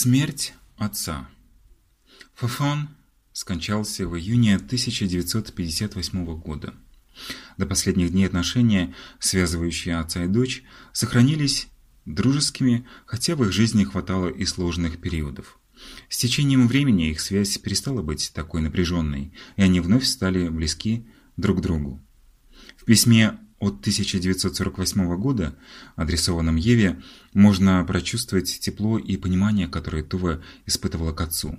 Смерть отца. Фафан скончался в июне 1958 года. До последних дней отношения, связывающие отца и дочь, сохранились дружескими, хотя в их жизни хватало и сложных периодов. С течением времени их связь перестала быть такой напряженной, и они вновь стали близки друг к другу. В письме от 1948 года, адресованном Еве, можно прочувствовать тепло и понимание, которое Тува испытывала к отцу.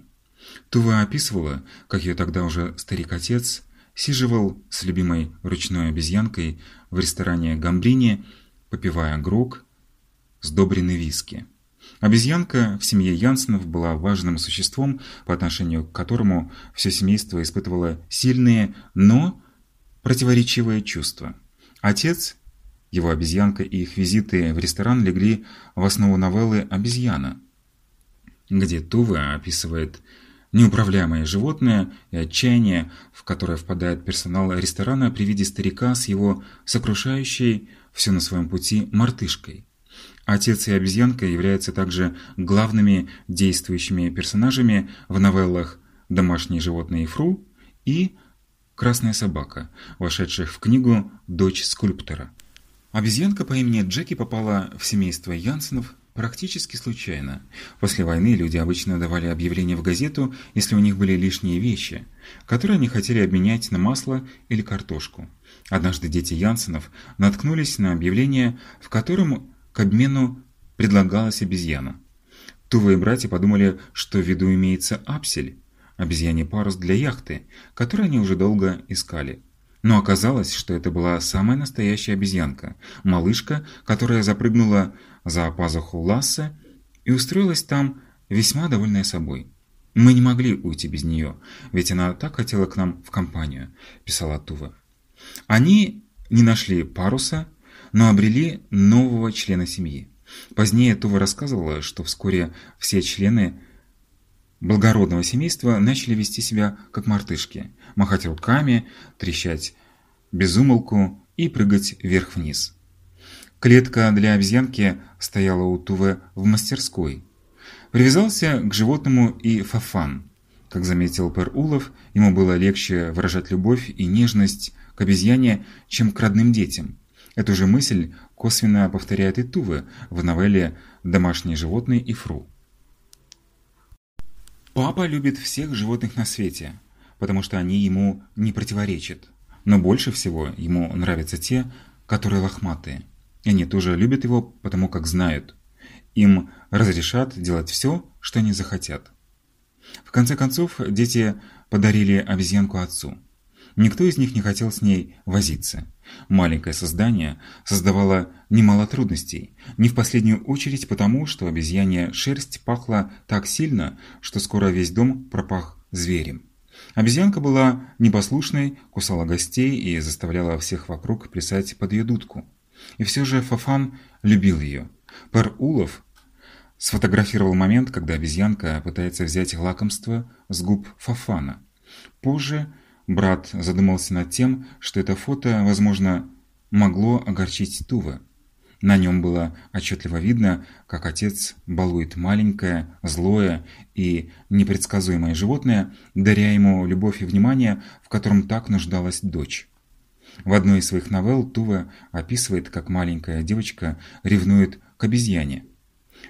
Тува описывала, как ее тогда уже старик-отец сиживал с любимой ручной обезьянкой в ресторане Гамбрини, попивая грог, сдобренный виски. Обезьянка в семье Янсенов была важным существом, по отношению к которому все семейство испытывало сильные, но противоречивые чувства. Отец, его обезьянка и их визиты в ресторан легли в основу новеллы «Обезьяна», где Тува описывает неуправляемое животное и отчаяние, в которое впадает персонал ресторана при виде старика с его сокрушающей все на своем пути мартышкой. Отец и обезьянка являются также главными действующими персонажами в новеллах «Домашние животные Фру» и «Красная собака», вошедших в книгу «Дочь скульптора». Обезьянка по имени Джеки попала в семейство Янсенов практически случайно. После войны люди обычно давали объявление в газету, если у них были лишние вещи, которые они хотели обменять на масло или картошку. Однажды дети Янсенов наткнулись на объявление, в котором к обмену предлагалась обезьяна. Тува и братья подумали, что в виду имеется апсель, обезьяний парус для яхты, который они уже долго искали. Но оказалось, что это была самая настоящая обезьянка, малышка, которая запрыгнула за пазуху Ласса и устроилась там, весьма довольная собой. «Мы не могли уйти без нее, ведь она так хотела к нам в компанию», – писала Тува. Они не нашли паруса, но обрели нового члена семьи. Позднее Тува рассказывала, что вскоре все члены благородного семейства начали вести себя как мартышки, махать руками, трещать безумолку и прыгать вверх-вниз. Клетка для обезьянки стояла у Тувы в мастерской. Привязался к животному и Фафан. Как заметил Пер Улов, ему было легче выражать любовь и нежность к обезьяне, чем к родным детям. Эту же мысль косвенно повторяет и Тувы в новелле «Домашние животные и Фру». Папа любит всех животных на свете, потому что они ему не противоречат. Но больше всего ему нравятся те, которые лохматые. И они тоже любят его, потому как знают. Им разрешат делать все, что они захотят. В конце концов, дети подарили обезьянку отцу. Никто из них не хотел с ней возиться. Маленькое создание создавало немало трудностей, не в последнюю очередь потому, что обезьянья шерсть пахла так сильно, что скоро весь дом пропах зверем. Обезьянка была непослушной, кусала гостей и заставляла всех вокруг плясать под ее дудку. И все же Фафан любил ее. Пер Улов сфотографировал момент, когда обезьянка пытается взять лакомство с губ Фафана. Позже Брат задумался над тем, что это фото, возможно, могло огорчить Тува. На нем было отчетливо видно, как отец балует маленькое, злое и непредсказуемое животное, даря ему любовь и внимание, в котором так нуждалась дочь. В одной из своих новелл Тува описывает, как маленькая девочка ревнует к обезьяне.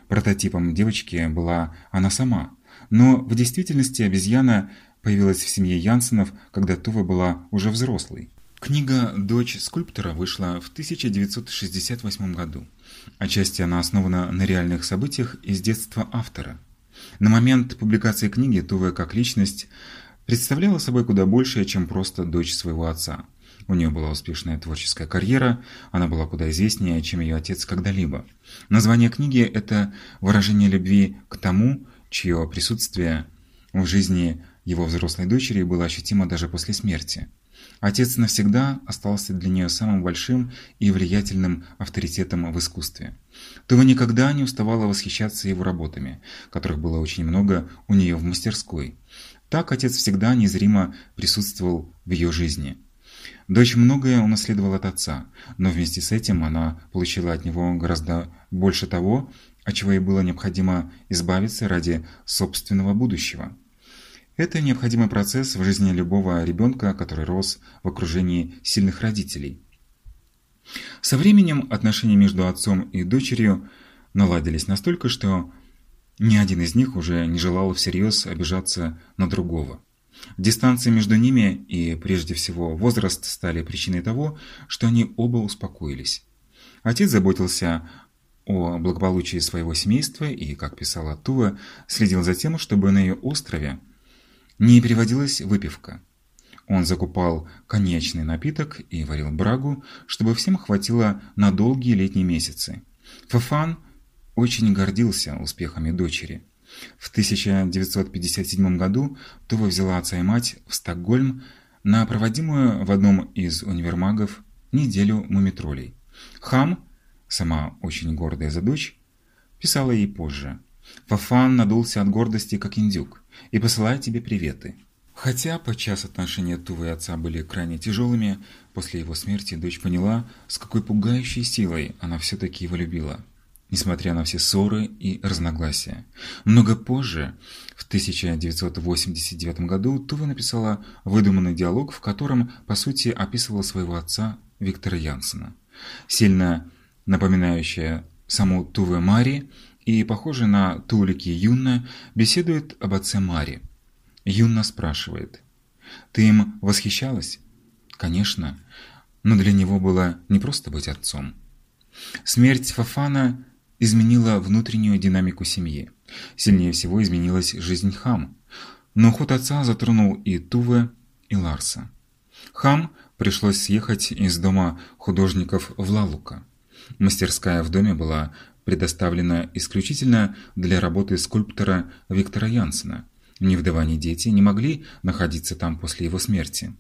Прототипом девочки была она сама, но в действительности обезьяна появилась в семье Янсенов, когда Тува была уже взрослой. Книга «Дочь скульптора» вышла в 1968 году. Отчасти она основана на реальных событиях из детства автора. На момент публикации книги Тува как личность представляла собой куда большее, чем просто дочь своего отца. У нее была успешная творческая карьера, она была куда известнее, чем ее отец когда-либо. Название книги – это выражение любви к тому, чье присутствие в жизни его взрослой дочери было ощутимо даже после смерти. Отец навсегда остался для нее самым большим и влиятельным авторитетом в искусстве. Това никогда не уставала восхищаться его работами, которых было очень много у нее в мастерской. Так отец всегда незримо присутствовал в ее жизни. Дочь многое унаследовала от отца, но вместе с этим она получила от него гораздо больше того, от чего ей было необходимо избавиться ради собственного будущего. Это необходимый процесс в жизни любого ребенка, который рос в окружении сильных родителей. Со временем отношения между отцом и дочерью наладились настолько, что ни один из них уже не желал всерьез обижаться на другого. Дистанция между ними и, прежде всего, возраст стали причиной того, что они оба успокоились. Отец заботился о благополучии своего семейства и, как писала Тува, следил за тем, чтобы на ее острове не переводилась выпивка. Он закупал коньячный напиток и варил брагу, чтобы всем хватило на долгие летние месяцы. Фафан очень гордился успехами дочери. В 1957 году Тува взяла отца и мать в Стокгольм на проводимую в одном из универмагов неделю мумитролей. Хам, сама очень гордая за дочь, писала ей позже. «Фафан надулся от гордости, как индюк, и посылает тебе приветы». Хотя подчас отношения Тувы и отца были крайне тяжелыми, после его смерти дочь поняла, с какой пугающей силой она все-таки его любила несмотря на все ссоры и разногласия. Много позже, в 1989 году, Тува написала выдуманный диалог, в котором, по сути, описывала своего отца Виктора Янсена. Сильно напоминающая саму Туве Мари и похожая на Тулики Юнна, беседует об отце Мари. Юнна спрашивает, «Ты им восхищалась?» «Конечно, но для него было не просто быть отцом». Смерть Фафана изменила внутреннюю динамику семьи. Сильнее всего изменилась жизнь Хам. Но уход отца затронул и Туве, и Ларса. Хам пришлось съехать из дома художников в Лалука. Мастерская в доме была предоставлена исключительно для работы скульптора Виктора Янсена. Ни вдова, ни дети не могли находиться там после его смерти.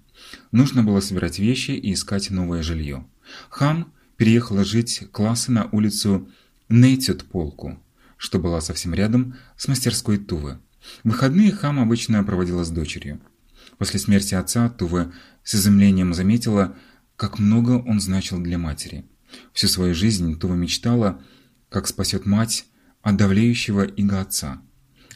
Нужно было собирать вещи и искать новое жилье. Хам переехала жить классы на улицу Нейтит полку, что была совсем рядом с мастерской Тувы. Выходные Хам обычно проводила с дочерью. После смерти отца Тува с изумлением заметила, как много он значил для матери. Всю свою жизнь Тува мечтала, как спасет мать от давлеющего иго отца.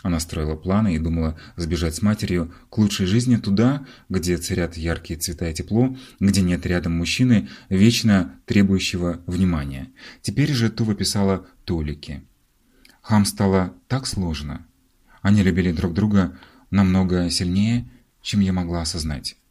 Она строила планы и думала сбежать с матерью к лучшей жизни туда, где царят яркие цвета и тепло, где нет рядом мужчины, вечно требующего внимания. Теперь же Тува писала «Толики». Хам стало так сложно. Они любили друг друга намного сильнее, чем я могла осознать.